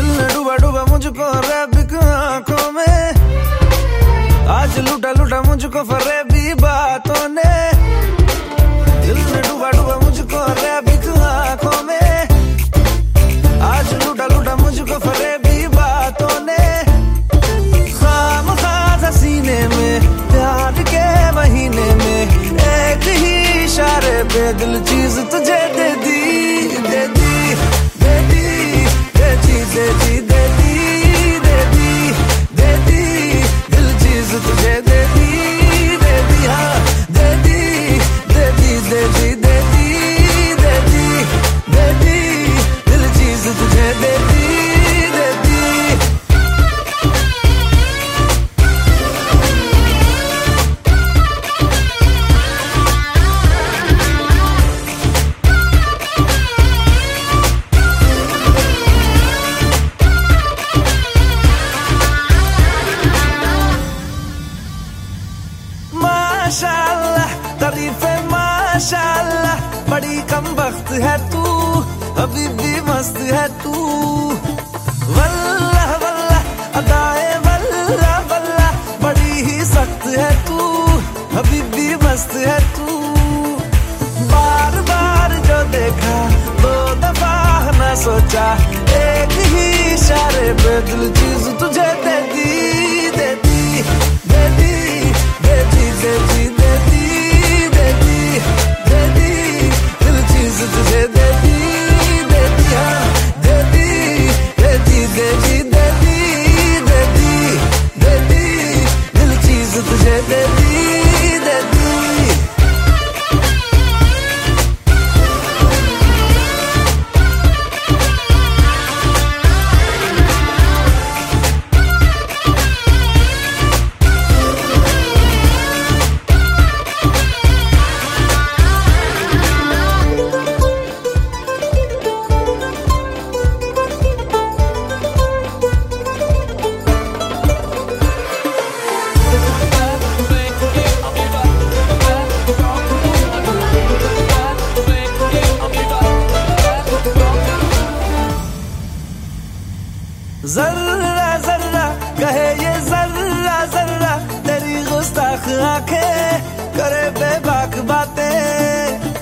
दिल ने डूबा डूबा मुझको रैबिक आँखों में। आज लूटा लूटा मुझको फरेबी बातों ने। दिल ने डूबा डूबा मुझको रैबिक आँखों में। आज लूटा लूटा मुझको फरेबी बातों ने। खाम खास सीने में, प्यार के महीने में, एक ही इशारे पे दिल चीज़ तुझे दे दी दे दी। माशाल्लाह, बड़ी कम वक्त है तू, अभी भी मस्त है तू। अदाए बड़ी ही सख्त है तू, अभी भी मस्त है तू। बार बार जो देखा, दो दफ़ा न सोचा, एक ही इशारे पे दिल चीज़ तुझे baby जर्रा जर्रा कहे ये जर्रा जर्रा तेरी गुस्ताख आँखें करे बेबाक बातें